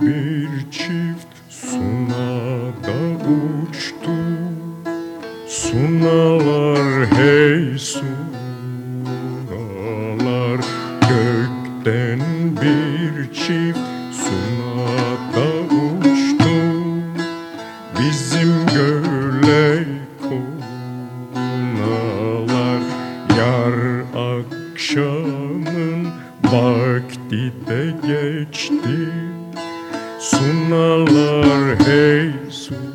bir çift sunada uçtu. Sunalar hey sunalar. Gökten bir çift sunada uçtu. Bizim göle konalar Yar akşamın vakti de geçti. Sunalar hey sunalar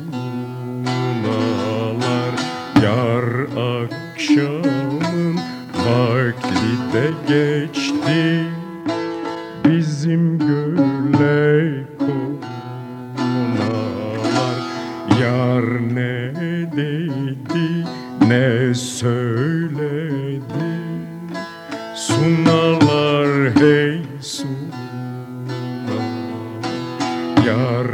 Yar akşamın vakti de geçti. Bizim göle konalar Yar ne dedi ne söyledi Sunalar hey sunalar Yar